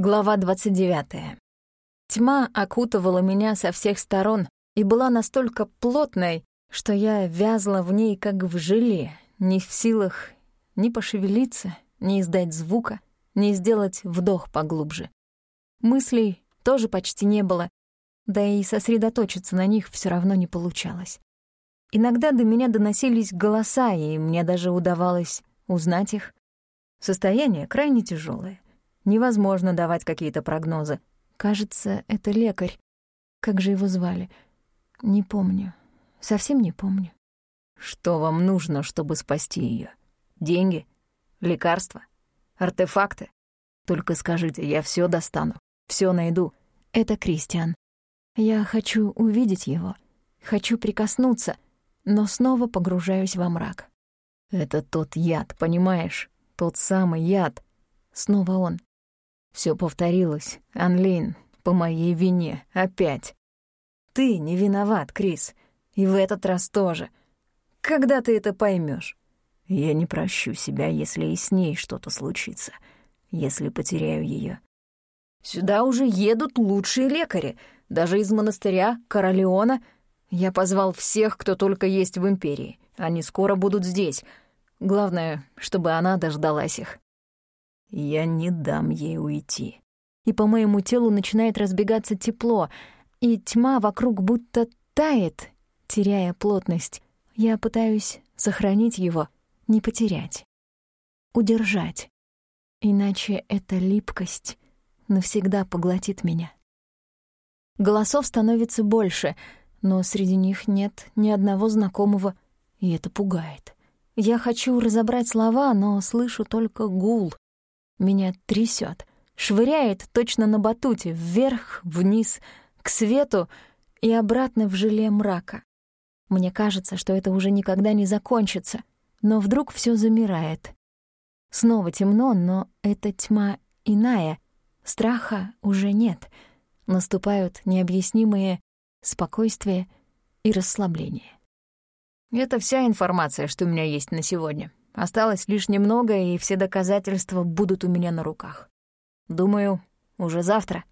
Глава 29. Тьма окутывала меня со всех сторон и была настолько плотной, что я вязла в ней как в желе, не в силах ни пошевелиться, ни издать звука, ни сделать вдох поглубже. Мыслей тоже почти не было, да и сосредоточиться на них все равно не получалось. Иногда до меня доносились голоса, и мне даже удавалось узнать их. Состояние крайне тяжелое. Невозможно давать какие-то прогнозы. Кажется, это лекарь. Как же его звали? Не помню. Совсем не помню. Что вам нужно, чтобы спасти ее? Деньги? Лекарства? Артефакты? Только скажите, я все достану, все найду. Это Кристиан. Я хочу увидеть его, хочу прикоснуться, но снова погружаюсь во мрак. Это тот яд, понимаешь? Тот самый яд. Снова он. Все повторилось, Анлин, по моей вине, опять. Ты не виноват, Крис, и в этот раз тоже. Когда ты это поймешь? Я не прощу себя, если и с ней что-то случится, если потеряю ее. Сюда уже едут лучшие лекари, даже из монастыря Королеона. Я позвал всех, кто только есть в Империи. Они скоро будут здесь. Главное, чтобы она дождалась их. Я не дам ей уйти. И по моему телу начинает разбегаться тепло, и тьма вокруг будто тает, теряя плотность. Я пытаюсь сохранить его, не потерять, удержать. Иначе эта липкость навсегда поглотит меня. Голосов становится больше, но среди них нет ни одного знакомого, и это пугает. Я хочу разобрать слова, но слышу только гул, меня трясет, швыряет точно на батуте, вверх, вниз, к свету и обратно в желе мрака. Мне кажется, что это уже никогда не закончится, но вдруг все замирает. Снова темно, но эта тьма иная, страха уже нет. Наступают необъяснимые спокойствие и расслабление. Это вся информация, что у меня есть на сегодня. Осталось лишь немного, и все доказательства будут у меня на руках. Думаю, уже завтра.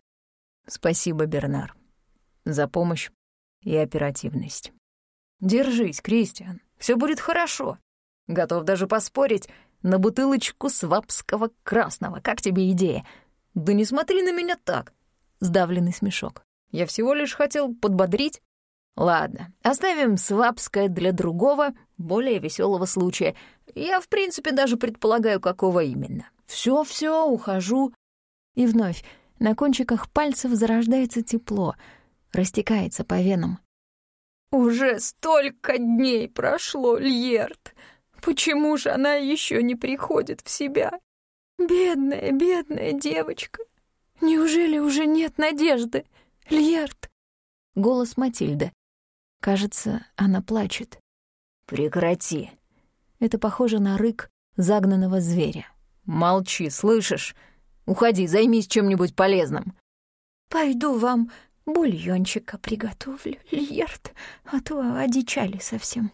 Спасибо, Бернар, за помощь и оперативность. Держись, Кристиан, все будет хорошо. Готов даже поспорить на бутылочку свапского красного. Как тебе идея? Да не смотри на меня так. Сдавленный смешок. Я всего лишь хотел подбодрить. Ладно, оставим свапское для другого, более веселого случая. Я, в принципе, даже предполагаю, какого именно. Все-все, ухожу. И вновь на кончиках пальцев зарождается тепло, растекается по венам. «Уже столько дней прошло, Льерт! Почему же она еще не приходит в себя? Бедная, бедная девочка! Неужели уже нет надежды, Льерт?» Голос Матильды. Кажется, она плачет. «Прекрати!» Это похоже на рык загнанного зверя. «Молчи, слышишь? Уходи, займись чем-нибудь полезным». «Пойду вам бульончика приготовлю, Льерт, а то одичали совсем».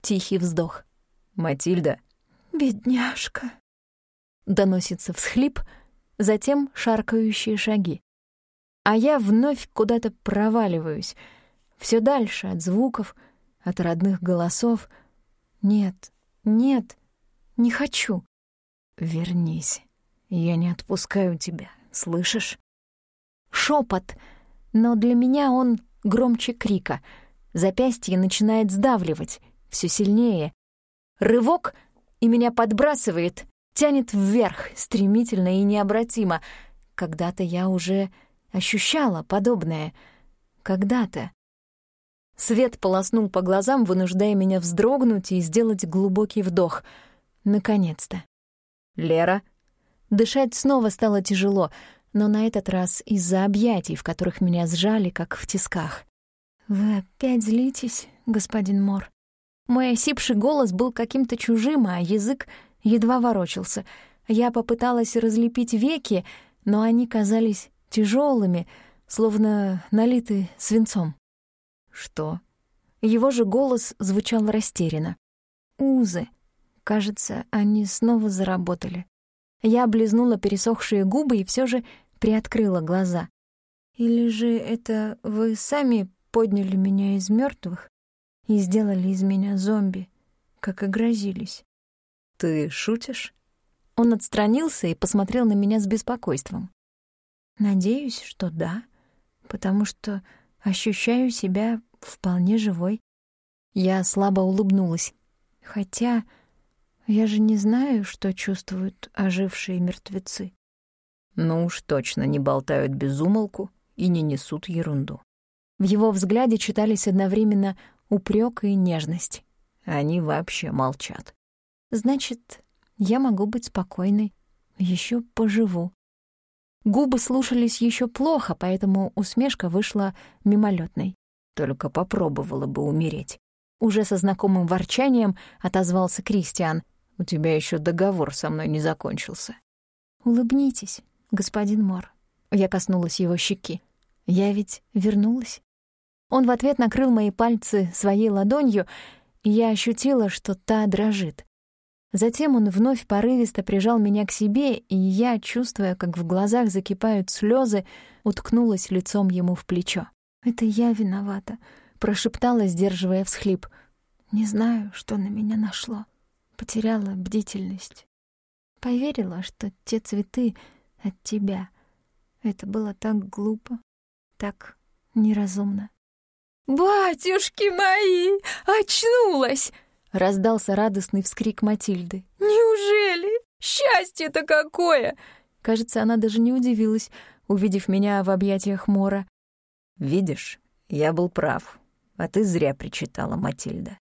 Тихий вздох. «Матильда». «Бедняжка». Доносится всхлип, затем шаркающие шаги. А я вновь куда-то проваливаюсь — все дальше от звуков, от родных голосов. Нет, нет, не хочу. Вернись, я не отпускаю тебя, слышишь? Шепот, но для меня он громче крика. Запястье начинает сдавливать, все сильнее. Рывок, и меня подбрасывает, тянет вверх, стремительно и необратимо. Когда-то я уже ощущала подобное. Когда-то. Свет полоснул по глазам, вынуждая меня вздрогнуть и сделать глубокий вдох. Наконец-то. «Лера?» Дышать снова стало тяжело, но на этот раз из-за объятий, в которых меня сжали, как в тисках. «Вы опять злитесь, господин Мор?» Мой осипший голос был каким-то чужим, а язык едва ворочался. Я попыталась разлепить веки, но они казались тяжелыми, словно налиты свинцом. «Что?» Его же голос звучал растерянно. «Узы. Кажется, они снова заработали. Я облизнула пересохшие губы и все же приоткрыла глаза. «Или же это вы сами подняли меня из мертвых и сделали из меня зомби, как и грозились?» «Ты шутишь?» Он отстранился и посмотрел на меня с беспокойством. «Надеюсь, что да, потому что ощущаю себя вполне живой». Я слабо улыбнулась. «Хотя я же не знаю, что чувствуют ожившие мертвецы». «Ну уж точно не болтают без умолку и не несут ерунду». В его взгляде читались одновременно упрек и нежность. Они вообще молчат. Значит, я могу быть спокойной, еще поживу. Губы слушались еще плохо, поэтому усмешка вышла мимолетной. Только попробовала бы умереть. Уже со знакомым ворчанием отозвался Кристиан. «У тебя еще договор со мной не закончился». «Улыбнитесь, господин Мор». Я коснулась его щеки. «Я ведь вернулась». Он в ответ накрыл мои пальцы своей ладонью, и я ощутила, что та дрожит. Затем он вновь порывисто прижал меня к себе, и я, чувствуя, как в глазах закипают слезы, уткнулась лицом ему в плечо. «Это я виновата», — прошептала, сдерживая всхлип. «Не знаю, что на меня нашло. Потеряла бдительность. Поверила, что те цветы от тебя. Это было так глупо, так неразумно». «Батюшки мои! Очнулась!» Раздался радостный вскрик Матильды. «Неужели? Счастье-то какое!» Кажется, она даже не удивилась, увидев меня в объятиях Мора. «Видишь, я был прав, а ты зря причитала, Матильда».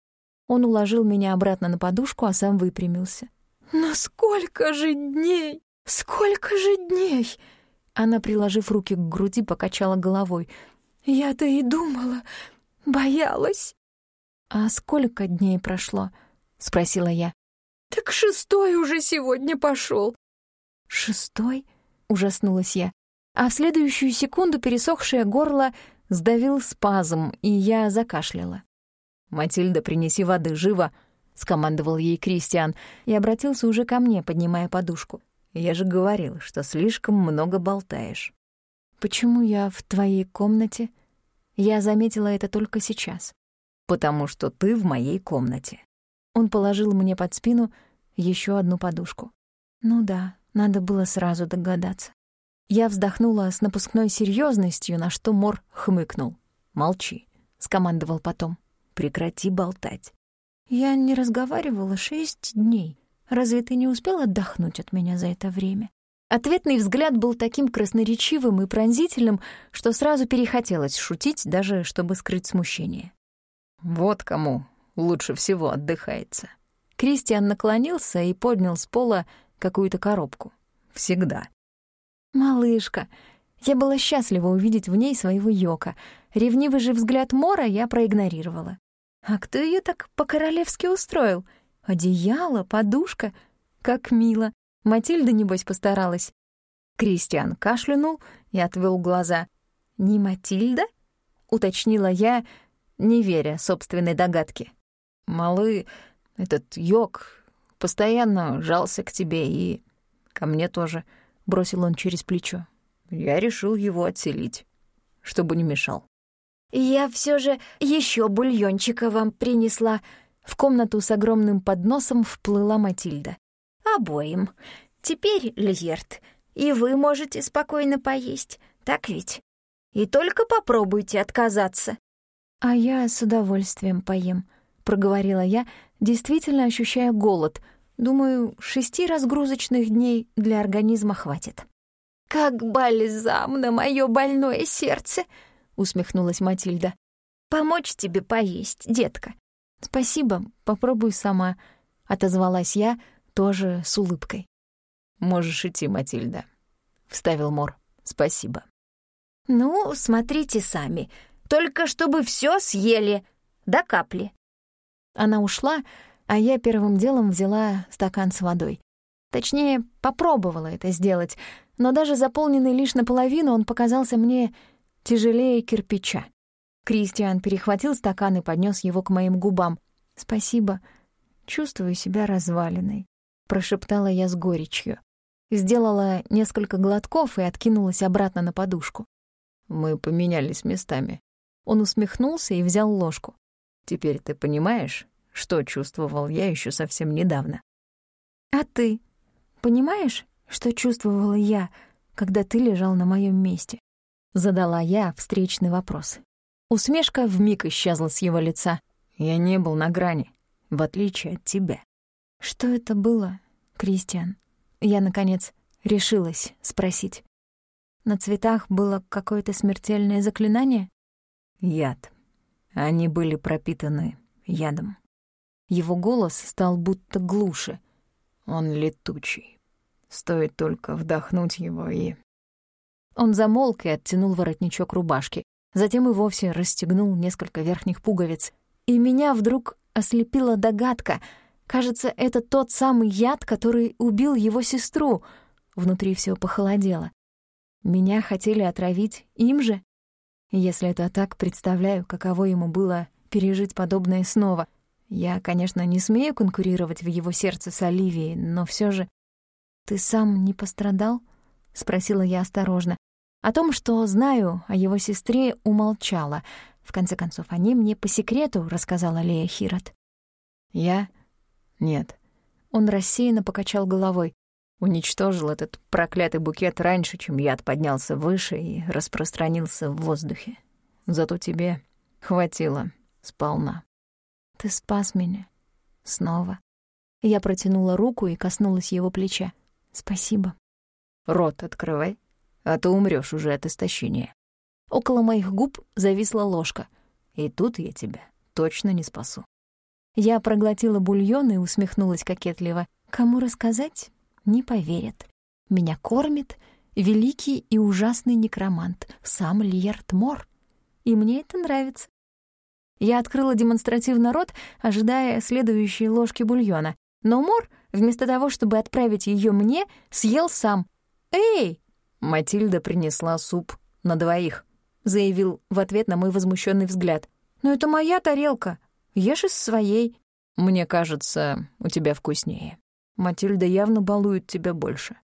Он уложил меня обратно на подушку, а сам выпрямился. «Но сколько же дней! Сколько же дней!» Она, приложив руки к груди, покачала головой. «Я-то и думала, боялась». «А сколько дней прошло?» — спросила я. «Так шестой уже сегодня пошел. «Шестой?» — ужаснулась я. А в следующую секунду пересохшее горло сдавил спазм, и я закашляла. «Матильда, принеси воды, живо!» — скомандовал ей Кристиан и обратился уже ко мне, поднимая подушку. «Я же говорил, что слишком много болтаешь». «Почему я в твоей комнате?» Я заметила это только сейчас потому что ты в моей комнате». Он положил мне под спину еще одну подушку. Ну да, надо было сразу догадаться. Я вздохнула с напускной серьезностью, на что Мор хмыкнул. «Молчи», — скомандовал потом. «Прекрати болтать». «Я не разговаривала шесть дней. Разве ты не успел отдохнуть от меня за это время?» Ответный взгляд был таким красноречивым и пронзительным, что сразу перехотелось шутить, даже чтобы скрыть смущение. Вот кому лучше всего отдыхается. Кристиан наклонился и поднял с пола какую-то коробку. Всегда. «Малышка!» Я была счастлива увидеть в ней своего Йока. Ревнивый же взгляд Мора я проигнорировала. А кто ее так по-королевски устроил? Одеяло, подушка. Как мило. Матильда, небось, постаралась. Кристиан кашлянул и отвел глаза. «Не Матильда?» — уточнила я, не веря собственной догадке. «Малы, этот йог постоянно жался к тебе и ко мне тоже», — бросил он через плечо. «Я решил его отселить, чтобы не мешал». «Я все же еще бульончика вам принесла». В комнату с огромным подносом вплыла Матильда. «Обоим. Теперь, Льерт, и вы можете спокойно поесть, так ведь? И только попробуйте отказаться». «А я с удовольствием поем», — проговорила я, действительно ощущая голод. Думаю, шести разгрузочных дней для организма хватит. «Как бальзам на мое больное сердце!» — усмехнулась Матильда. «Помочь тебе поесть, детка?» «Спасибо, попробуй сама», — отозвалась я, тоже с улыбкой. «Можешь идти, Матильда», — вставил Мор. «Спасибо». «Ну, смотрите сами», только чтобы все съели, до капли». Она ушла, а я первым делом взяла стакан с водой. Точнее, попробовала это сделать, но даже заполненный лишь наполовину он показался мне тяжелее кирпича. Кристиан перехватил стакан и поднес его к моим губам. «Спасибо. Чувствую себя разваленной», — прошептала я с горечью. Сделала несколько глотков и откинулась обратно на подушку. Мы поменялись местами. Он усмехнулся и взял ложку. Теперь ты понимаешь, что чувствовал я еще совсем недавно? А ты понимаешь, что чувствовала я, когда ты лежал на моем месте? Задала я встречный вопрос. Усмешка вмиг исчезла с его лица. Я не был на грани, в отличие от тебя. Что это было, Кристиан? Я, наконец, решилась спросить. На цветах было какое-то смертельное заклинание? Яд. Они были пропитаны ядом. Его голос стал будто глуше. Он летучий. Стоит только вдохнуть его и... Он замолк и оттянул воротничок рубашки. Затем и вовсе расстегнул несколько верхних пуговиц. И меня вдруг ослепила догадка — Кажется, это тот самый яд, который убил его сестру. Внутри все похолодело. Меня хотели отравить им же? Если это так, представляю, каково ему было пережить подобное снова. Я, конечно, не смею конкурировать в его сердце с Оливией, но все же... «Ты сам не пострадал?» — спросила я осторожно. О том, что знаю о его сестре, умолчала. В конце концов, они мне по секрету рассказала Лея Хирот. «Я нет. Он рассеянно покачал головой. Уничтожил этот проклятый букет раньше, чем яд поднялся выше и распространился в воздухе. Зато тебе хватило сполна. Ты спас меня. Снова. Я протянула руку и коснулась его плеча. Спасибо. Рот открывай, а то умрёшь уже от истощения. Около моих губ зависла ложка. И тут я тебя точно не спасу. Я проглотила бульон и усмехнулась кокетливо. Кому рассказать? Не поверят. Меня кормит великий и ужасный некромант, сам Льерт Мор. И мне это нравится. Я открыла демонстративно рот, ожидая следующей ложки бульона. Но Мор, вместо того, чтобы отправить ее мне, съел сам. «Эй!» Матильда принесла суп на двоих, заявил в ответ на мой возмущенный взгляд. «Но это моя тарелка. Ешь из своей. Мне кажется, у тебя вкуснее. Матильда явно балует тебя больше.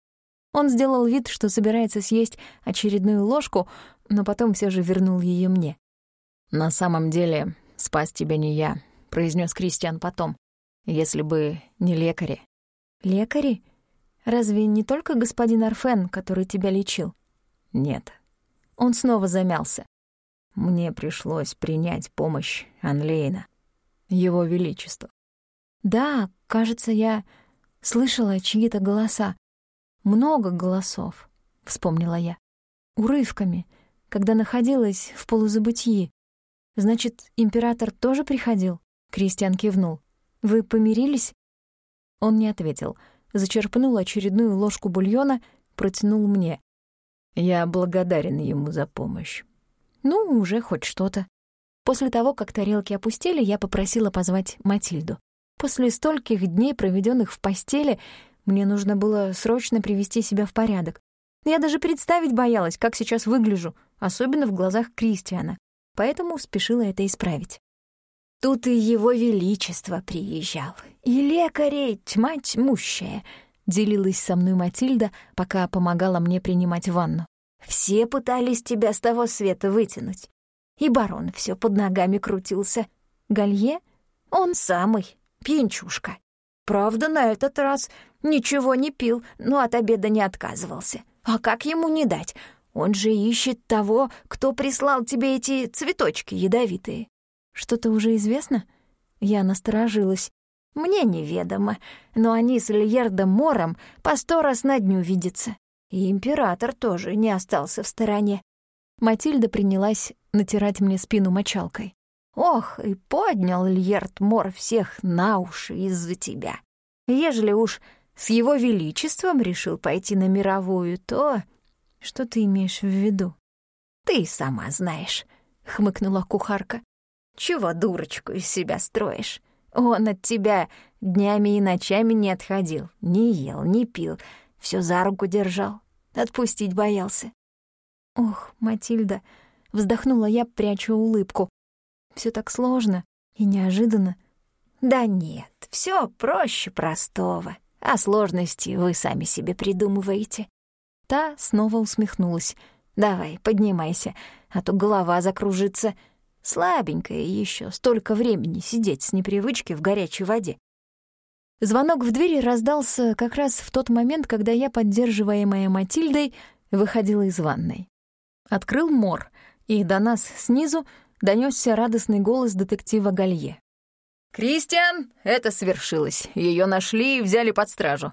Он сделал вид, что собирается съесть очередную ложку, но потом все же вернул ее мне. «На самом деле, спас тебя не я», — произнес Кристиан потом. «Если бы не лекари». «Лекари? Разве не только господин Арфен, который тебя лечил?» «Нет». Он снова замялся. «Мне пришлось принять помощь Анлейна. Его Величество. Да, кажется, я слышала чьи-то голоса. Много голосов, вспомнила я. Урывками, когда находилась в полузабытии. Значит, император тоже приходил? Кристиан кивнул. Вы помирились? Он не ответил. Зачерпнул очередную ложку бульона, протянул мне. Я благодарен ему за помощь. Ну, уже хоть что-то. После того, как тарелки опустили, я попросила позвать Матильду. После стольких дней, проведенных в постели, мне нужно было срочно привести себя в порядок. Я даже представить боялась, как сейчас выгляжу, особенно в глазах Кристиана, поэтому спешила это исправить. Тут и его величество приезжал, и лекарей тьма тьмущая, делилась со мной Матильда, пока помогала мне принимать ванну. Все пытались тебя с того света вытянуть. И барон все под ногами крутился. Галье? Он самый, пьянчушка. Правда, на этот раз ничего не пил, но от обеда не отказывался. А как ему не дать? Он же ищет того, кто прислал тебе эти цветочки ядовитые. Что-то уже известно? Я насторожилась. Мне неведомо, но они с Ильердом Мором по сто раз на дню видятся. И император тоже не остался в стороне. Матильда принялась натирать мне спину мочалкой. «Ох, и поднял Льерт Мор всех на уши из-за тебя. Ежели уж с его величеством решил пойти на мировую, то...» «Что ты имеешь в виду?» «Ты сама знаешь», — хмыкнула кухарка. «Чего дурочку из себя строишь? Он от тебя днями и ночами не отходил, не ел, не пил, все за руку держал, отпустить боялся. «Ох, Матильда!» — вздохнула я, пряча улыбку. Все так сложно и неожиданно». «Да нет, все проще простого», — А сложности вы сами себе придумываете». Та снова усмехнулась. «Давай, поднимайся, а то голова закружится. Слабенькая еще, столько времени сидеть с непривычки в горячей воде». Звонок в двери раздался как раз в тот момент, когда я, поддерживаемая Матильдой, выходила из ванной. Открыл мор, и до нас снизу донесся радостный голос детектива Галье. «Кристиан, это свершилось. Ее нашли и взяли под стражу».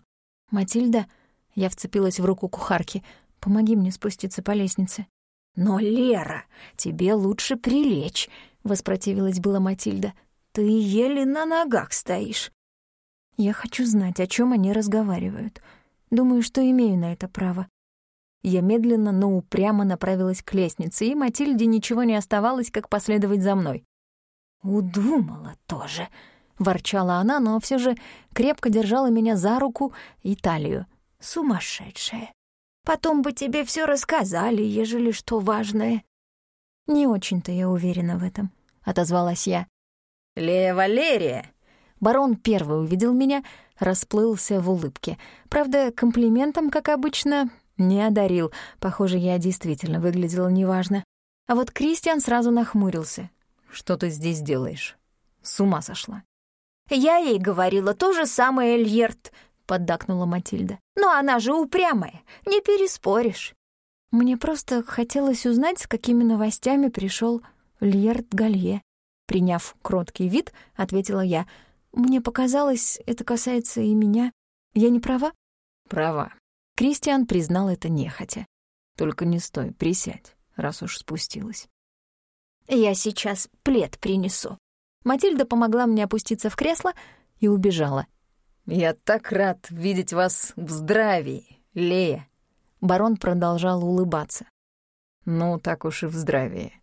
«Матильда?» Я вцепилась в руку кухарки. «Помоги мне спуститься по лестнице». «Но, Лера, тебе лучше прилечь», — воспротивилась была Матильда. «Ты еле на ногах стоишь». Я хочу знать, о чем они разговаривают. Думаю, что имею на это право. Я медленно, но упрямо направилась к лестнице, и Матильде ничего не оставалось, как последовать за мной. «Удумала тоже», — ворчала она, но все же крепко держала меня за руку и талию. «Сумасшедшая. Потом бы тебе все рассказали, ежели что важное». «Не очень-то я уверена в этом», — отозвалась я. «Лея Валерия!» Барон первый увидел меня, расплылся в улыбке. Правда, комплиментом, как обычно, не одарил. Похоже, я действительно выглядела неважно. А вот Кристиан сразу нахмурился. «Что ты здесь делаешь? С ума сошла». «Я ей говорила то же самое, Эльерт», — поддакнула Матильда. «Но она же упрямая, не переспоришь». Мне просто хотелось узнать, с какими новостями пришел Льерт Галье. Приняв кроткий вид, ответила я — мне показалось, это касается и меня. Я не права? Права. Кристиан признал это нехотя. Только не стой, присядь, раз уж спустилась. Я сейчас плед принесу. Матильда помогла мне опуститься в кресло и убежала. «Я так рад видеть вас в здравии, Лея!» Барон продолжал улыбаться. «Ну, так уж и в здравии».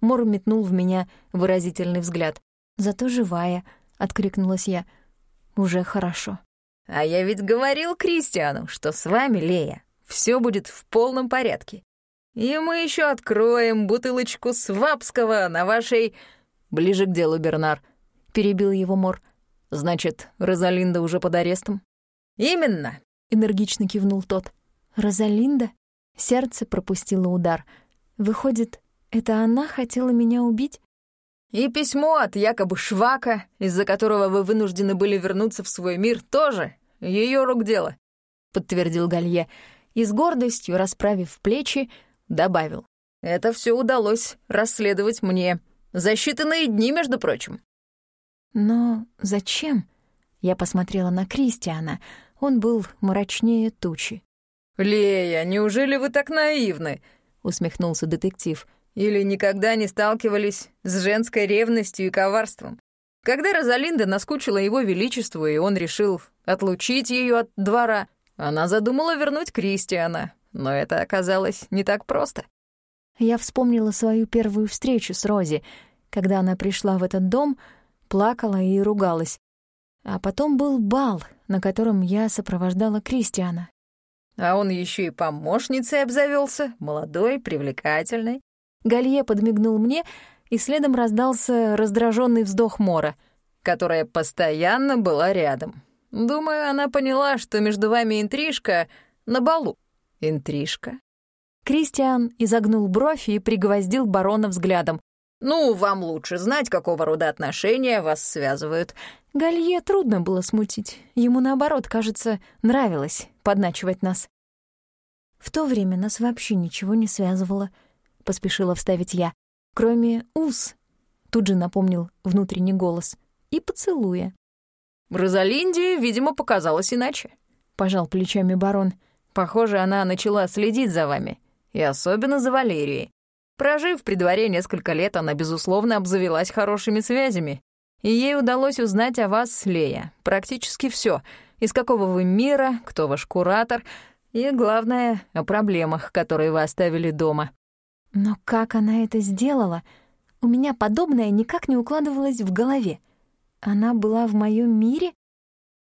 Мор метнул в меня выразительный взгляд. «Зато живая», откликнулась я. Уже хорошо. А я ведь говорил Кристиану, что с вами, Лея, все будет в полном порядке. И мы еще откроем бутылочку свапского на вашей... Ближе к делу, Бернар. Перебил его Мор. Значит, Розалинда уже под арестом? Именно, энергично кивнул тот. Розалинда? Сердце пропустило удар. Выходит, это она хотела меня убить? И письмо от якобы Швака, из-за которого вы вынуждены были вернуться в свой мир, тоже ее рук дело», — подтвердил Галье и с гордостью, расправив плечи, добавил. «Это все удалось расследовать мне. За считанные дни, между прочим». «Но зачем?» Я посмотрела на Кристиана. Он был мрачнее тучи. «Лея, неужели вы так наивны?» — усмехнулся детектив. Или никогда не сталкивались с женской ревностью и коварством. Когда Розалинда наскучила его величеству, и он решил отлучить ее от двора, она задумала вернуть Кристиана, но это оказалось не так просто. Я вспомнила свою первую встречу с Рози, когда она пришла в этот дом, плакала и ругалась. А потом был бал, на котором я сопровождала Кристиана. А он еще и помощницей обзавелся, молодой, привлекательной. Галье подмигнул мне, и следом раздался раздраженный вздох Мора, которая постоянно была рядом. Думаю, она поняла, что между вами интрижка на балу. Интрижка? Кристиан изогнул бровь и пригвоздил барона взглядом. «Ну, вам лучше знать, какого рода отношения вас связывают». Галье трудно было смутить. Ему, наоборот, кажется, нравилось подначивать нас. В то время нас вообще ничего не связывало —— поспешила вставить я. «Кроме уз», — тут же напомнил внутренний голос, — «и поцелуя». «Розалинде, видимо, показалось иначе», — пожал плечами барон. «Похоже, она начала следить за вами, и особенно за Валерией. Прожив при дворе несколько лет, она, безусловно, обзавелась хорошими связями, и ей удалось узнать о вас, Лея, практически все, из какого вы мира, кто ваш куратор, и, главное, о проблемах, которые вы оставили дома. Но как она это сделала? У меня подобное никак не укладывалось в голове. Она была в моем мире?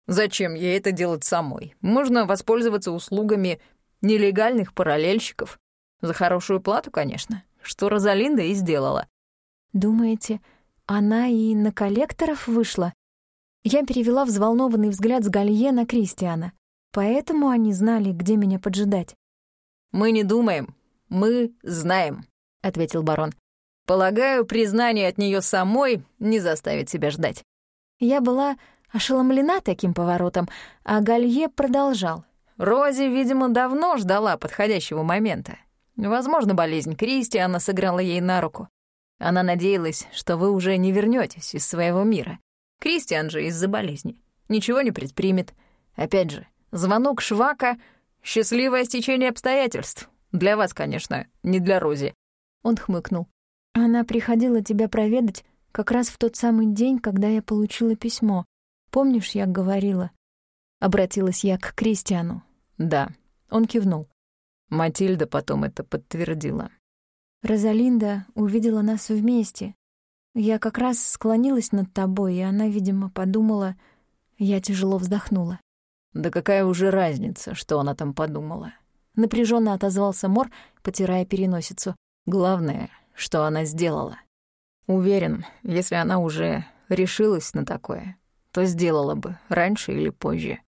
Зачем ей это делать самой? Можно воспользоваться услугами нелегальных параллельщиков. За хорошую плату, конечно, что Розалинда и сделала. Думаете, она и на коллекторов вышла? Я перевела взволнованный взгляд с Галье на Кристиана. Поэтому они знали, где меня поджидать. «Мы не думаем, мы знаем», — ответил барон. «Полагаю, признание от нее самой не заставит себя ждать». Я была ошеломлена таким поворотом, а Галье продолжал. Рози, видимо, давно ждала подходящего момента. Возможно, болезнь Кристиана сыграла ей на руку. Она надеялась, что вы уже не вернетесь из своего мира. Кристиан же из-за болезни ничего не предпримет. Опять же, звонок Швака — счастливое стечение обстоятельств. Для вас, конечно, не для Рози. Он хмыкнул. Она приходила тебя проведать как раз в тот самый день, когда я получила письмо. Помнишь, я говорила? Обратилась я к Кристиану. Да, он кивнул. Матильда потом это подтвердила. Розалинда увидела нас вместе. Я как раз склонилась над тобой, и она, видимо, подумала... Я тяжело вздохнула. Да какая уже разница, что она там подумала? Напряженно отозвался Мор, потирая переносицу. Главное, что она сделала. Уверен, если она уже решилась на такое, то сделала бы раньше или позже.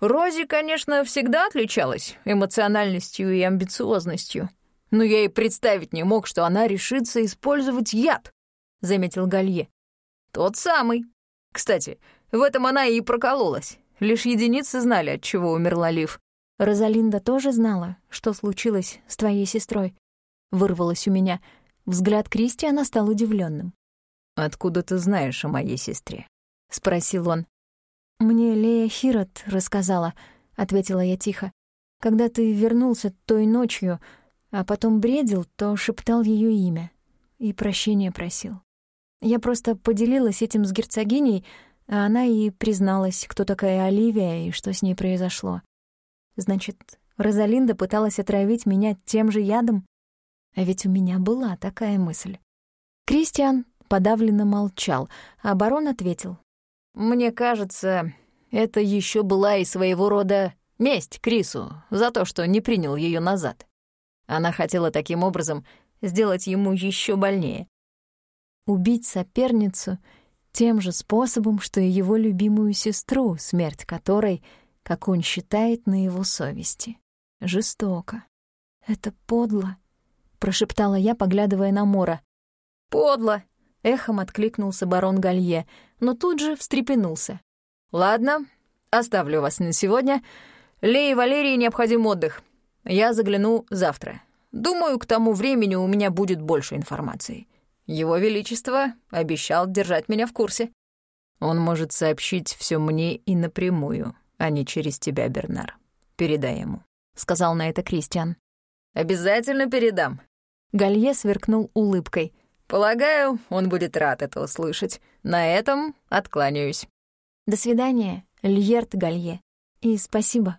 Рози, конечно, всегда отличалась эмоциональностью и амбициозностью, но я и представить не мог, что она решится использовать яд, — заметил Галье. Тот самый. Кстати, в этом она и прокололась. Лишь единицы знали, от чего умерла Лив. Розалинда тоже знала, что случилось с твоей сестрой. Вырвалось у меня. Взгляд Кристиана стал удивленным. «Откуда ты знаешь о моей сестре?» — спросил он. «Мне Лея Хирот рассказала», — ответила я тихо. «Когда ты вернулся той ночью, а потом бредил, то шептал ее имя и прощения просил. Я просто поделилась этим с герцогиней, а она и призналась, кто такая Оливия и что с ней произошло. Значит, Розалинда пыталась отравить меня тем же ядом? А ведь у меня была такая мысль. Кристиан подавленно молчал, а барон ответил. «Мне кажется, это еще была и своего рода месть Крису за то, что не принял ее назад. Она хотела таким образом сделать ему еще больнее. Убить соперницу тем же способом, что и его любимую сестру, смерть которой, как он считает, на его совести. Жестоко. Это подло, прошептала я, поглядывая на Мора. Подло, эхом откликнулся барон Галье, но тут же встрепенулся. Ладно, оставлю вас на сегодня. Лее и Валерии необходим отдых. Я загляну завтра. Думаю, к тому времени у меня будет больше информации. Его Величество обещал держать меня в курсе. Он может сообщить все мне и напрямую, а не через тебя, Бернар. Передай ему», — сказал на это Кристиан. «Обязательно передам». Галье сверкнул улыбкой. «Полагаю, он будет рад это услышать. На этом откланяюсь». «До свидания, Льерт Галье. И спасибо».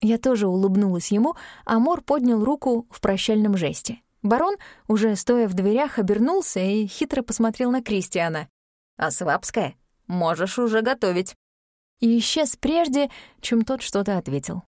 Я тоже улыбнулась ему, а Мор поднял руку в прощальном жесте. Барон, уже стоя в дверях, обернулся и хитро посмотрел на Кристиана. «А свапская? Можешь уже готовить». И исчез прежде, чем тот что-то ответил.